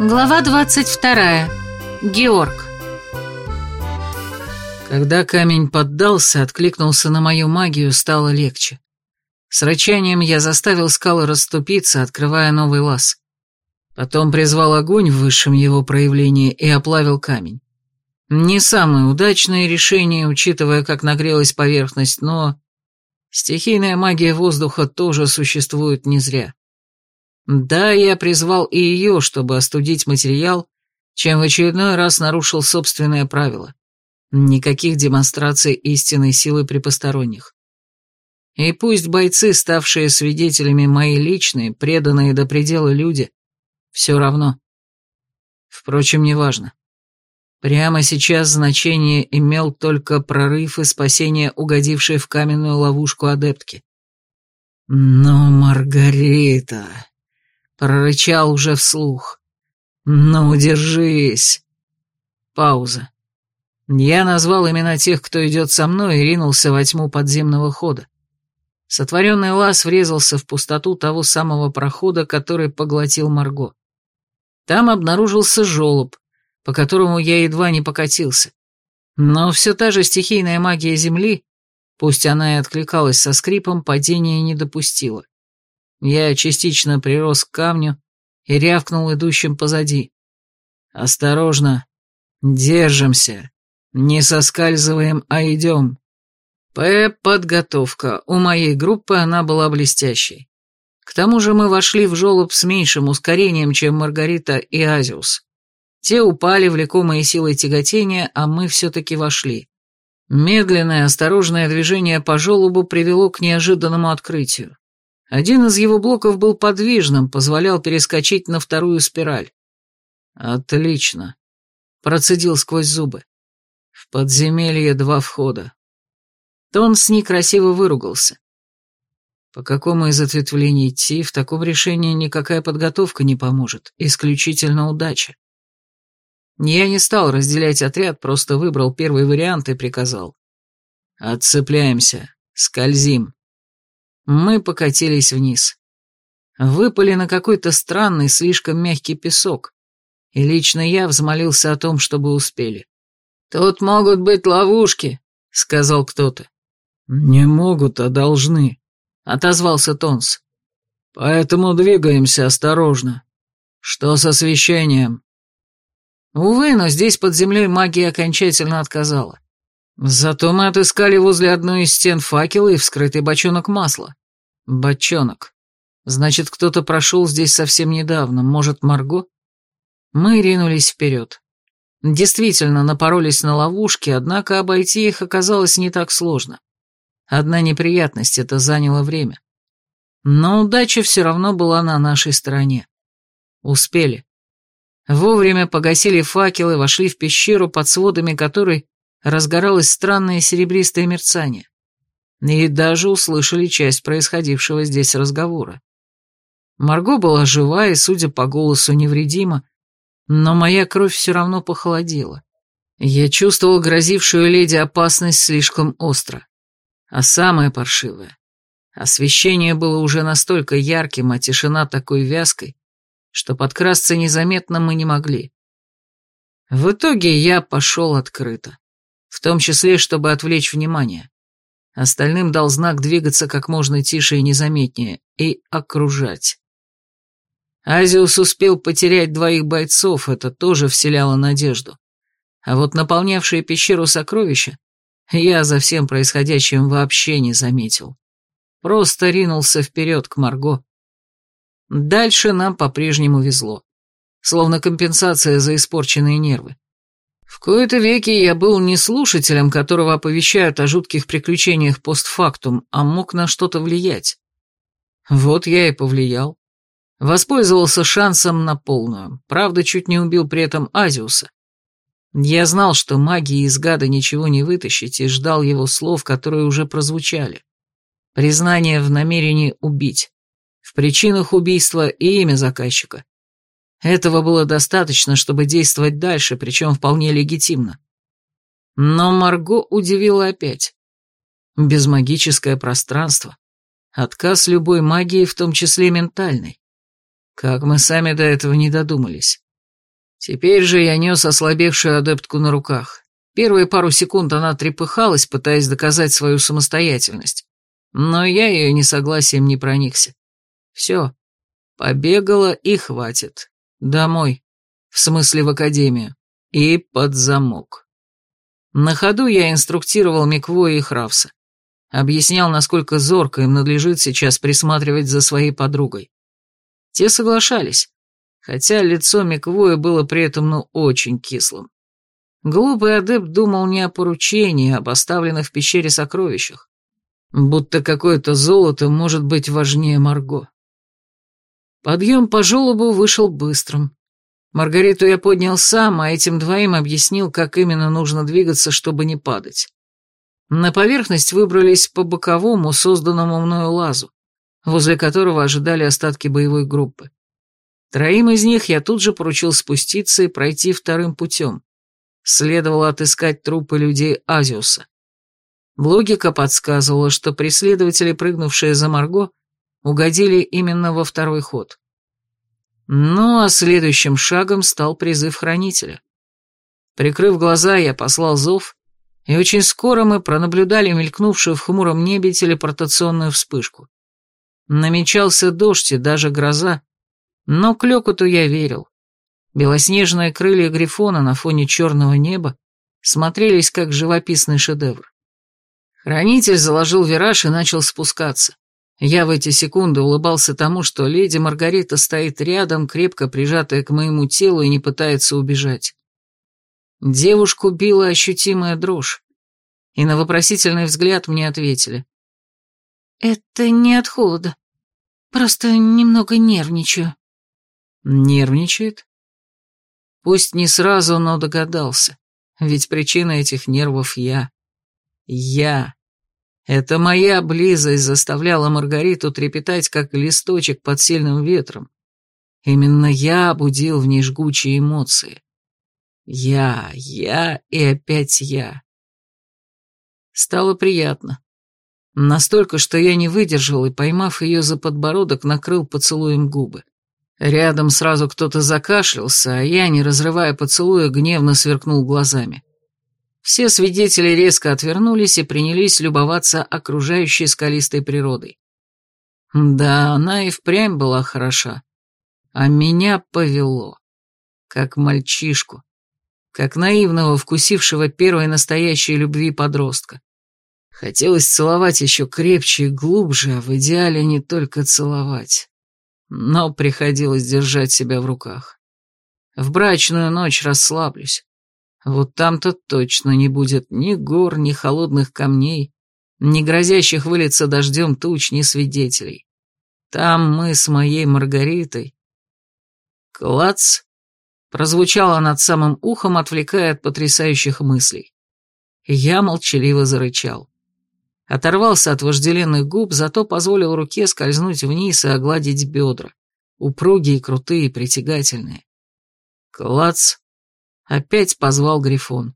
Глава 22. Георг. Когда камень поддался, откликнулся на мою магию, стало легче. С рычанием я заставил скалы расступиться, открывая новый лаз. Потом призвал огонь в высшем его проявлении и оплавил камень. Не самое удачное решение, учитывая, как нагрелась поверхность, но... Стихийная магия воздуха тоже существует не зря. Да, я призвал и ее, чтобы остудить материал, чем в очередной раз нарушил собственное правило. Никаких демонстраций истинной силы при посторонних. И пусть бойцы, ставшие свидетелями мои личные, преданные до предела люди, все равно. Впрочем, неважно. Прямо сейчас значение имел только прорыв и спасение угодившей в каменную ловушку адептки. Но, Маргарита прорычал уже вслух. «Ну, держись!» Пауза. Я назвал имена тех, кто идет со мной, и ринулся во тьму подземного хода. Сотворенный лаз врезался в пустоту того самого прохода, который поглотил Марго. Там обнаружился желоб, по которому я едва не покатился. Но все та же стихийная магия Земли, пусть она и откликалась со скрипом, падения не допустила. Я частично прирос к камню и рявкнул идущим позади. «Осторожно! Держимся! Не соскальзываем, а идем!» П-подготовка. У моей группы она была блестящей. К тому же мы вошли в жолоб с меньшим ускорением, чем Маргарита и Азиус. Те упали, влекомые силой тяготения, а мы все-таки вошли. Медленное, осторожное движение по желобу привело к неожиданному открытию. Один из его блоков был подвижным, позволял перескочить на вторую спираль. «Отлично», — процедил сквозь зубы. «В подземелье два входа». Тонс красиво выругался. По какому из ответвлений идти, в таком решении никакая подготовка не поможет, исключительно удача. Я не стал разделять отряд, просто выбрал первый вариант и приказал. «Отцепляемся, скользим». Мы покатились вниз. Выпали на какой-то странный, слишком мягкий песок, и лично я взмолился о том, чтобы успели. «Тут могут быть ловушки», — сказал кто-то. «Не могут, а должны», — отозвался Тонс. «Поэтому двигаемся осторожно. Что с освещением?» Увы, но здесь под землей магия окончательно отказала. Зато мы отыскали возле одной из стен факела и вскрытый бочонок масла. Бочонок. Значит, кто-то прошел здесь совсем недавно. Может, Марго? Мы ринулись вперед. Действительно, напоролись на ловушки, однако обойти их оказалось не так сложно. Одна неприятность — это заняло время. Но удача все равно была на нашей стороне. Успели. Вовремя погасили факелы, вошли в пещеру, под сводами которой разгоралось странное серебристое мерцание. И даже услышали часть происходившего здесь разговора. Марго была жива и, судя по голосу, невредима, но моя кровь все равно похолодела. Я чувствовал грозившую леди опасность слишком остро. А самое паршивое — освещение было уже настолько ярким, а тишина такой вязкой, что подкрасться незаметно мы не могли. В итоге я пошел открыто в том числе, чтобы отвлечь внимание. Остальным дал знак двигаться как можно тише и незаметнее, и окружать. Азиус успел потерять двоих бойцов, это тоже вселяло надежду. А вот наполнявшие пещеру сокровища я за всем происходящим вообще не заметил. Просто ринулся вперед к Марго. Дальше нам по-прежнему везло. Словно компенсация за испорченные нервы. В кои-то веки я был не слушателем, которого оповещают о жутких приключениях постфактум, а мог на что-то влиять. Вот я и повлиял. Воспользовался шансом на полную, правда, чуть не убил при этом Азиуса. Я знал, что магии из гада ничего не вытащить, и ждал его слов, которые уже прозвучали. Признание в намерении убить, в причинах убийства и имя заказчика. Этого было достаточно, чтобы действовать дальше, причем вполне легитимно. Но Марго удивила опять. Безмагическое пространство. Отказ любой магии, в том числе ментальной. Как мы сами до этого не додумались. Теперь же я нес ослабевшую адептку на руках. Первые пару секунд она трепыхалась, пытаясь доказать свою самостоятельность. Но я ее несогласием не проникся. Все, побегала и хватит. Домой. В смысле в академию. И под замок. На ходу я инструктировал Миквоя и Хравса. Объяснял, насколько зорко им надлежит сейчас присматривать за своей подругой. Те соглашались, хотя лицо Миквоя было при этом ну очень кислым. Глупый адепт думал не о поручении, а об оставленных в пещере сокровищах. Будто какое-то золото может быть важнее Марго. Подъем по желобу вышел быстрым. Маргариту я поднял сам, а этим двоим объяснил, как именно нужно двигаться, чтобы не падать. На поверхность выбрались по боковому, созданному мною лазу, возле которого ожидали остатки боевой группы. Троим из них я тут же поручил спуститься и пройти вторым путем. Следовало отыскать трупы людей Азиуса. Логика подсказывала, что преследователи, прыгнувшие за Марго, угодили именно во второй ход. Ну а следующим шагом стал призыв хранителя. Прикрыв глаза, я послал зов, и очень скоро мы пронаблюдали мелькнувшую в хмуром небе телепортационную вспышку. Намечался дождь и даже гроза, но к лёкоту я верил. Белоснежные крылья Грифона на фоне черного неба смотрелись как живописный шедевр. Хранитель заложил вираж и начал спускаться. Я в эти секунды улыбался тому, что леди Маргарита стоит рядом, крепко прижатая к моему телу и не пытается убежать. Девушку била ощутимая дрожь, и на вопросительный взгляд мне ответили. «Это не от холода, просто немного нервничаю». «Нервничает?» Пусть не сразу, но догадался, ведь причина этих нервов я. Я. Это моя близость заставляла Маргариту трепетать, как листочек под сильным ветром. Именно я будил в ней жгучие эмоции. Я, я и опять я. Стало приятно. Настолько, что я не выдержал и, поймав ее за подбородок, накрыл поцелуем губы. Рядом сразу кто-то закашлялся, а я, не разрывая поцелуя, гневно сверкнул глазами. Все свидетели резко отвернулись и принялись любоваться окружающей скалистой природой. Да, она и впрямь была хороша. А меня повело. Как мальчишку. Как наивного, вкусившего первой настоящей любви подростка. Хотелось целовать еще крепче и глубже, а в идеале не только целовать. Но приходилось держать себя в руках. В брачную ночь расслаблюсь. Вот там-то точно не будет ни гор, ни холодных камней, ни грозящих вылиться дождем туч, ни свидетелей. Там мы с моей Маргаритой. Клац! Прозвучало над самым ухом, отвлекая от потрясающих мыслей. Я молчаливо зарычал. Оторвался от вожделенных губ, зато позволил руке скользнуть вниз и огладить бедра. Упругие, крутые, притягательные. Клац! Опять позвал Грифон.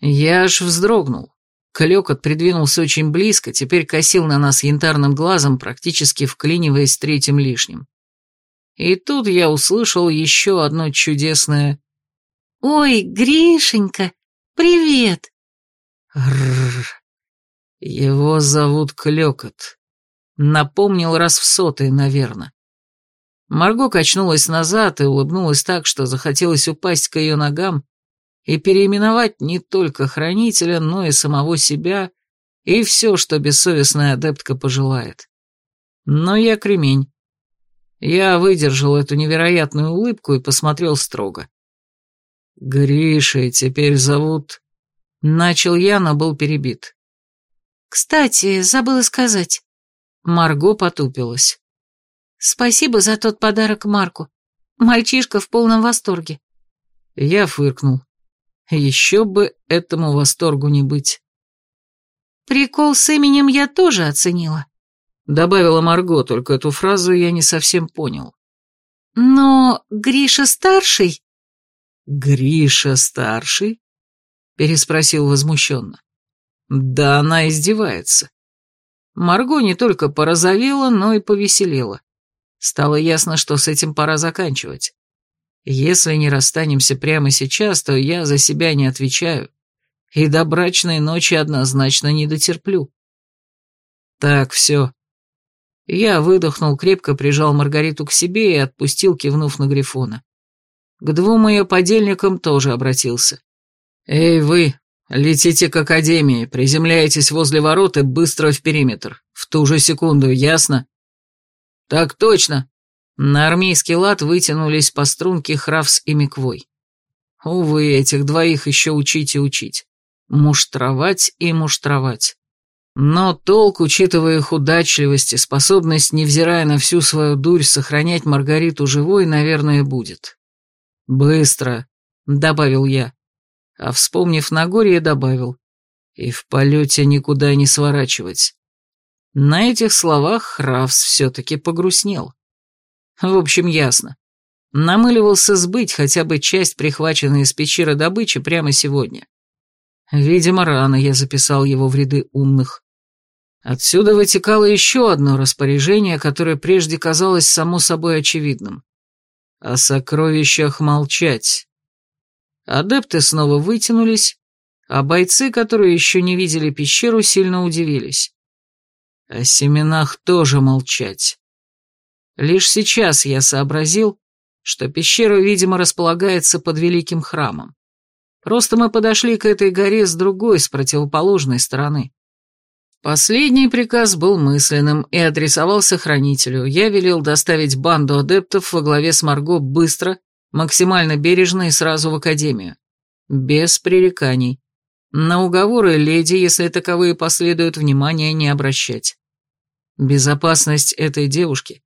Я аж вздрогнул. Клёкот придвинулся очень близко, теперь косил на нас янтарным глазом, практически вклиниваясь третьим лишним. И тут я услышал еще одно чудесное «Ой, Гришенька, привет!» Рррр. Его зовут Клёкот. Напомнил раз в сотый, наверное. Марго качнулась назад и улыбнулась так, что захотелось упасть к ее ногам и переименовать не только хранителя, но и самого себя и все, что бессовестная адептка пожелает. Но я кремень. Я выдержал эту невероятную улыбку и посмотрел строго. «Гришей теперь зовут...» Начал я, но был перебит. «Кстати, забыла сказать». Марго потупилась. Спасибо за тот подарок Марку. Мальчишка в полном восторге. Я фыркнул. Еще бы этому восторгу не быть. Прикол с именем я тоже оценила. Добавила Марго, только эту фразу я не совсем понял. Но Гриша старший? Гриша старший? Переспросил возмущенно. Да она издевается. Марго не только порозовела, но и повеселела. Стало ясно, что с этим пора заканчивать. Если не расстанемся прямо сейчас, то я за себя не отвечаю, и до брачной ночи однозначно не дотерплю. Так, все. Я выдохнул, крепко прижал Маргариту к себе и отпустил, кивнув на Грифона. К двум ее подельникам тоже обратился. «Эй, вы, летите к Академии, приземляетесь возле ворот и быстро в периметр. В ту же секунду, ясно?» «Так точно!» На армейский лад вытянулись по струнке Хравс и Миквой. Увы, этих двоих еще учить и учить. Муштровать и муштровать. Но толк, учитывая их удачливость и способность, невзирая на всю свою дурь, сохранять Маргариту живой, наверное, будет. «Быстро», — добавил я. А вспомнив Нагорье, добавил. «И в полете никуда не сворачивать». На этих словах Хравс все-таки погрустнел. В общем, ясно. Намыливался сбыть хотя бы часть прихваченной из пещеры добычи прямо сегодня. Видимо, рано я записал его в ряды умных. Отсюда вытекало еще одно распоряжение, которое прежде казалось само собой очевидным. О сокровищах молчать. Адепты снова вытянулись, а бойцы, которые еще не видели пещеру, сильно удивились. О семенах тоже молчать. Лишь сейчас я сообразил, что пещера, видимо, располагается под великим храмом. Просто мы подошли к этой горе с другой, с противоположной стороны. Последний приказ был мысленным и адресовался хранителю. Я велел доставить банду адептов во главе с Марго быстро, максимально бережно и сразу в академию. Без пререканий. На уговоры леди, если таковые последуют, внимания не обращать. Безопасность этой девушки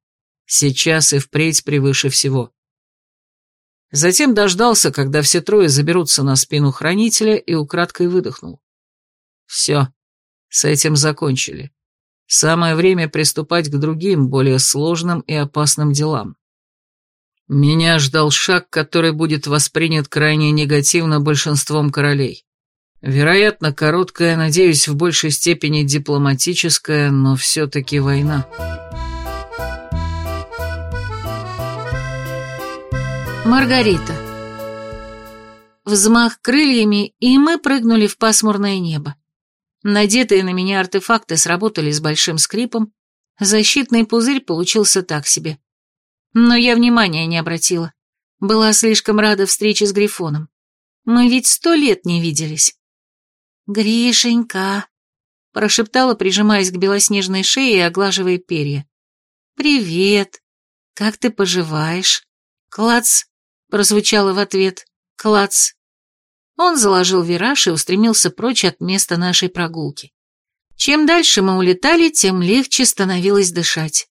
сейчас и впредь превыше всего. Затем дождался, когда все трое заберутся на спину хранителя и украдкой выдохнул. Все. С этим закончили. Самое время приступать к другим, более сложным и опасным делам. Меня ждал шаг, который будет воспринят крайне негативно большинством королей. Вероятно, короткая, надеюсь, в большей степени дипломатическая, но все-таки война. Маргарита. Взмах крыльями, и мы прыгнули в пасмурное небо. Надетые на меня артефакты сработали с большим скрипом, защитный пузырь получился так себе. Но я внимания не обратила. Была слишком рада встрече с Грифоном. Мы ведь сто лет не виделись. «Гришенька», — прошептала, прижимаясь к белоснежной шее и оглаживая перья. «Привет. Как ты поживаешь?» «Клац», — прозвучало в ответ. «Клац». Он заложил вираж и устремился прочь от места нашей прогулки. Чем дальше мы улетали, тем легче становилось дышать.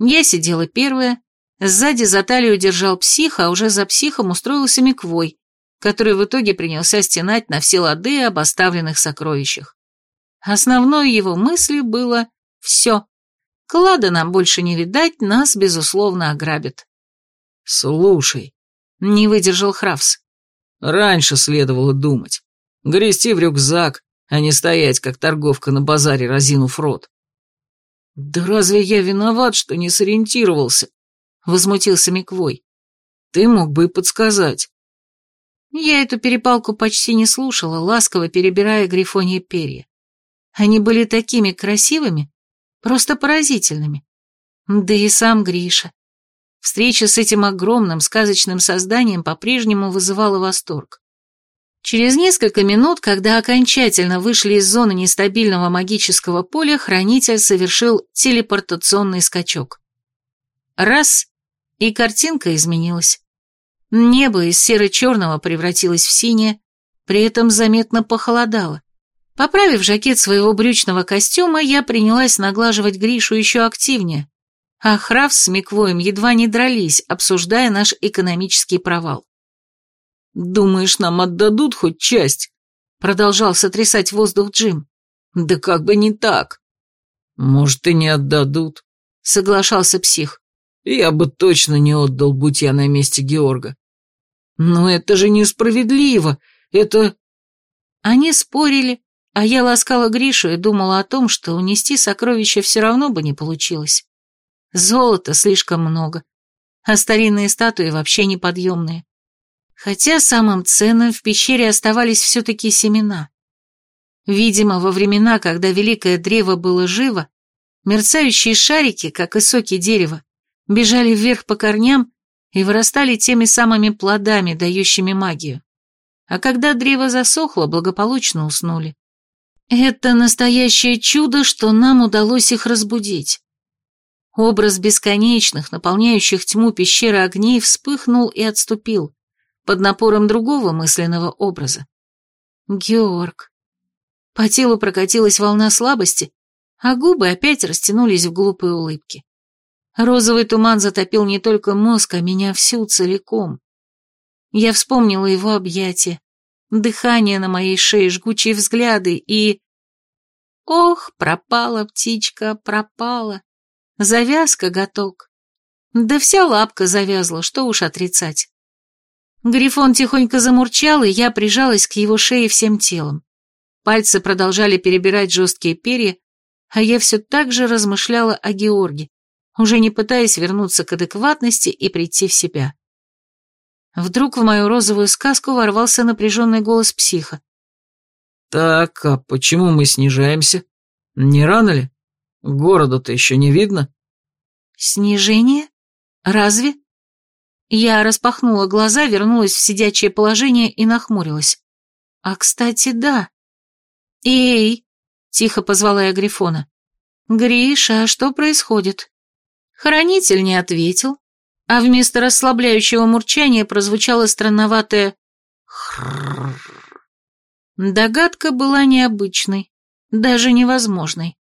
Я сидела первая, сзади за талию держал псих, а уже за психом устроился Миквой, который в итоге принялся стенать на все лады об оставленных сокровищах. Основной его мыслью было «все». Клада нам больше не видать, нас, безусловно, ограбят. «Слушай», — не выдержал Хравс, Раньше следовало думать. Грести в рюкзак, а не стоять, как торговка на базаре, разинув рот. «Да разве я виноват, что не сориентировался?» — возмутился Миквой. «Ты мог бы и подсказать». Я эту перепалку почти не слушала, ласково перебирая грифонье перья. Они были такими красивыми, просто поразительными. Да и сам Гриша. Встреча с этим огромным сказочным созданием по-прежнему вызывала восторг. Через несколько минут, когда окончательно вышли из зоны нестабильного магического поля, хранитель совершил телепортационный скачок. Раз, и картинка изменилась. Небо из серо-черного превратилось в синее, при этом заметно похолодало. Поправив жакет своего брючного костюма, я принялась наглаживать Гришу еще активнее, а Храф с Миквоем едва не дрались, обсуждая наш экономический провал. «Думаешь, нам отдадут хоть часть?» Продолжал сотрясать воздух Джим. «Да как бы не так!» «Может, и не отдадут», — соглашался псих. «Я бы точно не отдал, будь я на месте Георга». «Но это же несправедливо! Это...» Они спорили, а я ласкала Гришу и думала о том, что унести сокровища все равно бы не получилось. Золота слишком много. а старинные статуи вообще неподъемные. Хотя самым ценным в пещере оставались все-таки семена. Видимо, во времена, когда великое древо было живо, мерцающие шарики, как и соки дерева, бежали вверх по корням и вырастали теми самыми плодами, дающими магию. А когда древо засохло, благополучно уснули. Это настоящее чудо, что нам удалось их разбудить. Образ бесконечных, наполняющих тьму пещеры огней вспыхнул и отступил, под напором другого мысленного образа. Георг. По телу прокатилась волна слабости, а губы опять растянулись в глупые улыбки. Розовый туман затопил не только мозг, а меня всю целиком. Я вспомнила его объятия, дыхание на моей шее, жгучие взгляды и... Ох, пропала птичка, пропала. Завязка, готок. Да вся лапка завязла, что уж отрицать. Грифон тихонько замурчал, и я прижалась к его шее всем телом. Пальцы продолжали перебирать жесткие перья, а я все так же размышляла о Георге, уже не пытаясь вернуться к адекватности и прийти в себя. Вдруг в мою розовую сказку ворвался напряженный голос психа. «Так, а почему мы снижаемся? Не рано ли? Города-то еще не видно?» «Снижение? Разве?» Я распахнула глаза, вернулась в сидячее положение и нахмурилась. «А, кстати, да. Эй!» — тихо позвала я Грифона. «Гриша, а что происходит?» Хранитель не ответил, а вместо расслабляющего мурчания прозвучало странноватое «хрррр». Догадка была необычной, даже невозможной.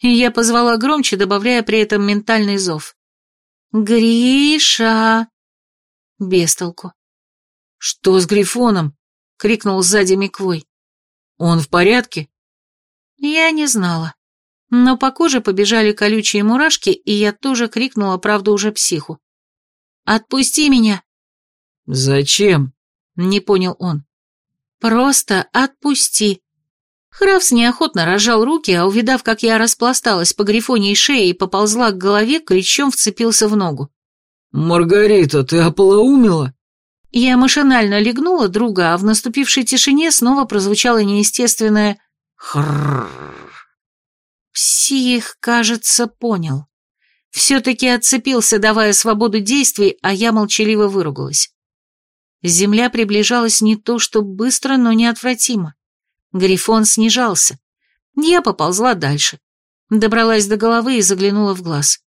И я позвала громче, добавляя при этом ментальный зов. «Гриша!» Бестолку. «Что с Грифоном?» — крикнул сзади Миквой. «Он в порядке?» Я не знала. Но по коже побежали колючие мурашки, и я тоже крикнула, правда, уже психу. «Отпусти меня!» «Зачем?» — не понял он. «Просто отпусти!» Хравс неохотно разжал руки, а увидав, как я распласталась по грифоней шее и поползла к голове, клещом вцепился в ногу. «Маргарита, ты ополоумила?» Я машинально легнула друга, а в наступившей тишине снова прозвучало неестественное «хрррр». Псих, кажется, понял. Все-таки отцепился, давая свободу действий, а я молчаливо выругалась. Земля приближалась не то что быстро, но неотвратимо. Грифон снижался. Я поползла дальше. Добралась до головы и заглянула в глаз.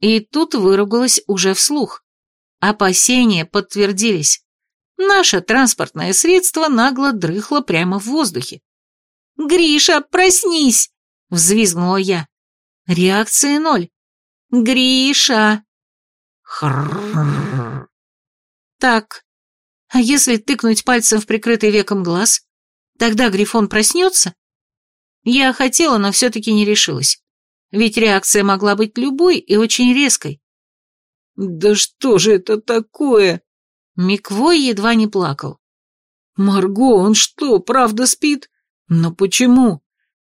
И тут выругалась уже вслух. Опасения подтвердились. Наше транспортное средство нагло дрыхло прямо в воздухе. «Гриша, проснись!» Взвизгнула я. Реакции ноль. Гриша! Хррррр. Так, а если тыкнуть пальцем в прикрытый веком глаз, тогда Грифон проснется? Я хотела, но все-таки не решилась. Ведь реакция могла быть любой и очень резкой. «Да что же это такое?» Миквой едва не плакал. «Марго, он что, правда спит? Но почему?»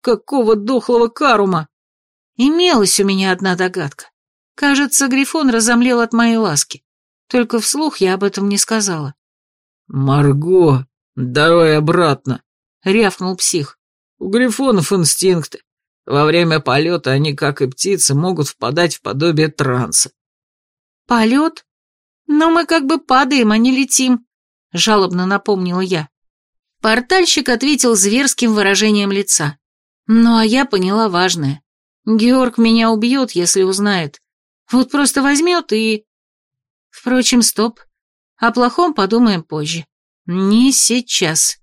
Какого дохлого карума? Имелась у меня одна догадка. Кажется, Грифон разомлел от моей ласки. Только вслух я об этом не сказала. «Марго, давай обратно», — рявкнул псих. «У грифонов инстинкты. Во время полета они, как и птицы, могут впадать в подобие транса». «Полет? Но мы как бы падаем, а не летим», — жалобно напомнила я. Портальщик ответил зверским выражением лица. Ну, а я поняла важное. Георг меня убьет, если узнает. Вот просто возьмет и... Впрочем, стоп. О плохом подумаем позже. Не сейчас.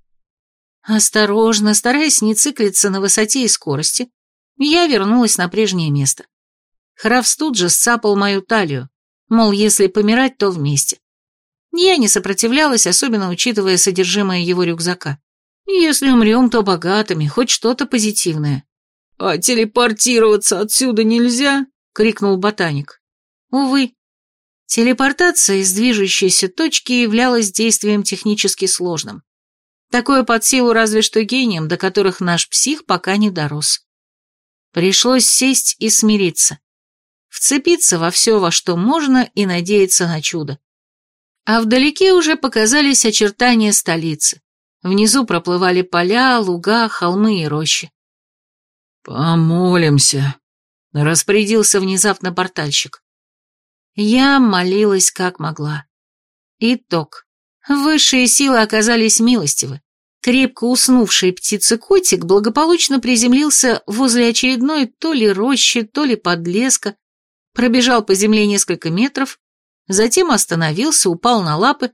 Осторожно, стараясь не циклиться на высоте и скорости, я вернулась на прежнее место. Хравс тут же сцапал мою талию, мол, если помирать, то вместе. Я не сопротивлялась, особенно учитывая содержимое его рюкзака. Если умрем, то богатыми, хоть что-то позитивное. «А телепортироваться отсюда нельзя?» — крикнул ботаник. Увы. Телепортация из движущейся точки являлась действием технически сложным. Такое под силу разве что гением, до которых наш псих пока не дорос. Пришлось сесть и смириться. вцепиться во все, во что можно, и надеяться на чудо. А вдалеке уже показались очертания столицы. Внизу проплывали поля, луга, холмы и рощи. «Помолимся», — распорядился внезапно портальщик. Я молилась как могла. Итог. Высшие силы оказались милостивы. Крепко уснувший птицекотик благополучно приземлился возле очередной то ли рощи, то ли подлеска, пробежал по земле несколько метров, затем остановился, упал на лапы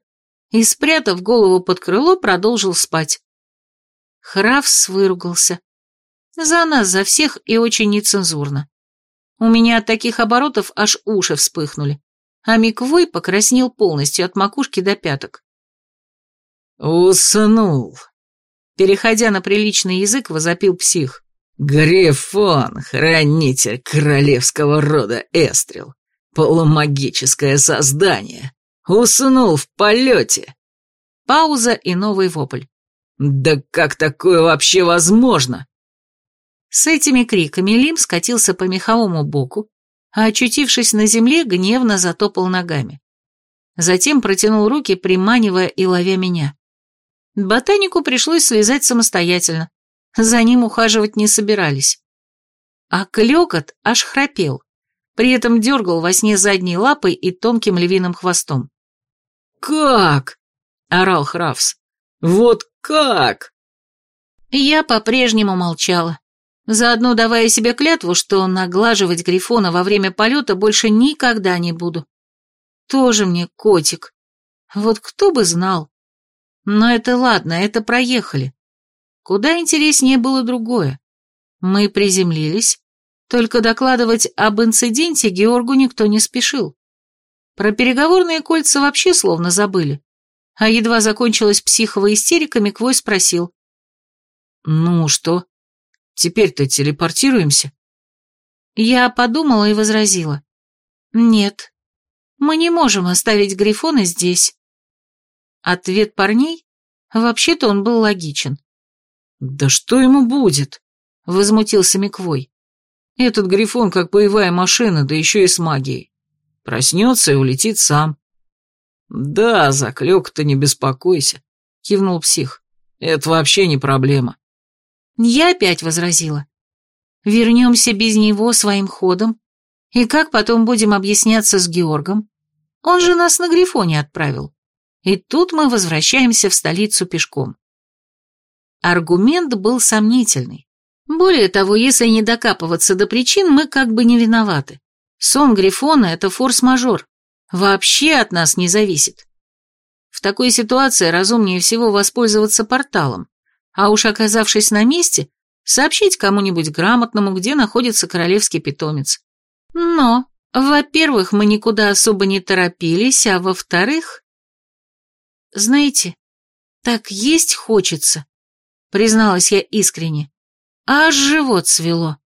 и, спрятав голову под крыло, продолжил спать. Хравс выругался. За нас, за всех и очень нецензурно. У меня от таких оборотов аж уши вспыхнули, а Миквой покраснел полностью от макушки до пяток. «Уснул», — переходя на приличный язык, возопил псих. «Грифон, хранитель королевского рода Эстрел, полумагическое создание, уснул в полете». Пауза и новый вопль. «Да как такое вообще возможно?» С этими криками Лим скатился по меховому боку, а, очутившись на земле, гневно затопал ногами. Затем протянул руки, приманивая и ловя меня. Ботанику пришлось слезать самостоятельно. За ним ухаживать не собирались. А клёкот аж храпел, при этом дергал во сне задней лапой и тонким львиным хвостом. «Как?» — орал Хравс. «Вот как?» Я по-прежнему молчала, заодно давая себе клятву, что наглаживать Грифона во время полета больше никогда не буду. Тоже мне котик. Вот кто бы знал. Но это ладно, это проехали. Куда интереснее было другое. Мы приземлились, только докладывать об инциденте Георгу никто не спешил. Про переговорные кольца вообще словно забыли. А едва закончилась психовая истерика, Миквой спросил. «Ну что, теперь-то телепортируемся?» Я подумала и возразила. «Нет, мы не можем оставить Грифона здесь. Ответ парней? Вообще-то он был логичен. «Да что ему будет?» — возмутился Миквой. «Этот Грифон как боевая машина, да еще и с магией. Проснется и улетит сам». «Да, за клёк-то не беспокойся», — кивнул псих. «Это вообще не проблема». Я опять возразила. «Вернемся без него своим ходом? И как потом будем объясняться с Георгом? Он же нас на Грифоне отправил. И тут мы возвращаемся в столицу пешком. Аргумент был сомнительный. Более того, если не докапываться до причин, мы как бы не виноваты. Сон Грифона — это форс-мажор. Вообще от нас не зависит. В такой ситуации разумнее всего воспользоваться порталом, а уж оказавшись на месте, сообщить кому-нибудь грамотному, где находится королевский питомец. Но, во-первых, мы никуда особо не торопились, а во-вторых... Знаете, так есть хочется, призналась я искренне. Аж живот свело.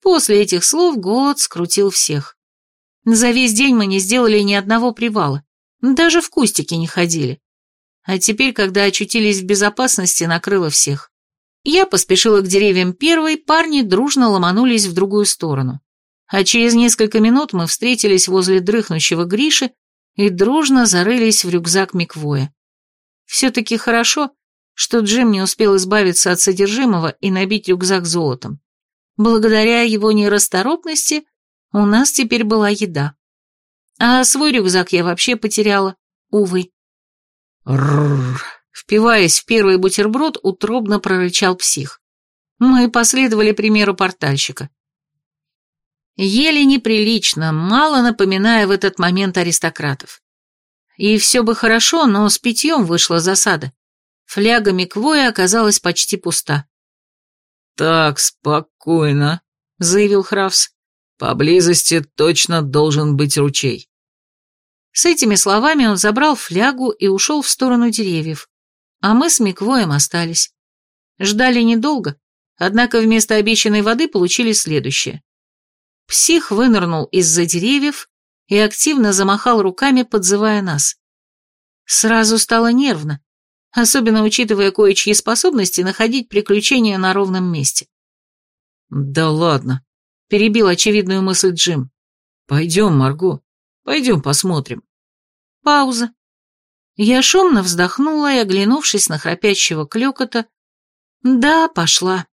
После этих слов голод скрутил всех. За весь день мы не сделали ни одного привала, даже в кустики не ходили. А теперь, когда очутились в безопасности, накрыло всех. Я поспешила к деревьям первой, парни дружно ломанулись в другую сторону. А через несколько минут мы встретились возле дрыхнущего Гриши и дружно зарылись в рюкзак Миквоя. Все-таки хорошо, что Джим не успел избавиться от содержимого и набить рюкзак золотом. Благодаря его нерасторопности у нас теперь была еда. А свой рюкзак я вообще потеряла, увы. Рррр. Впиваясь в первый бутерброд, утробно прорычал псих. Мы последовали примеру портальщика. Ели неприлично, мало напоминая в этот момент аристократов. И все бы хорошо, но с питьем вышла засада. Фляга Миквоя оказалась почти пуста. «Так, спокойно», — заявил Хравс. «Поблизости точно должен быть ручей». С этими словами он забрал флягу и ушел в сторону деревьев, а мы с Миквоем остались. Ждали недолго, однако вместо обещанной воды получили следующее. Псих вынырнул из-за деревьев и активно замахал руками, подзывая нас. Сразу стало нервно, особенно учитывая кое-чьи способности находить приключения на ровном месте. «Да ладно», — перебил очевидную мысль Джим. Пойдем, Марго, пойдем посмотрим. Пауза. Я шумно вздохнула и, оглянувшись на храпящего клёкота, да, пошла.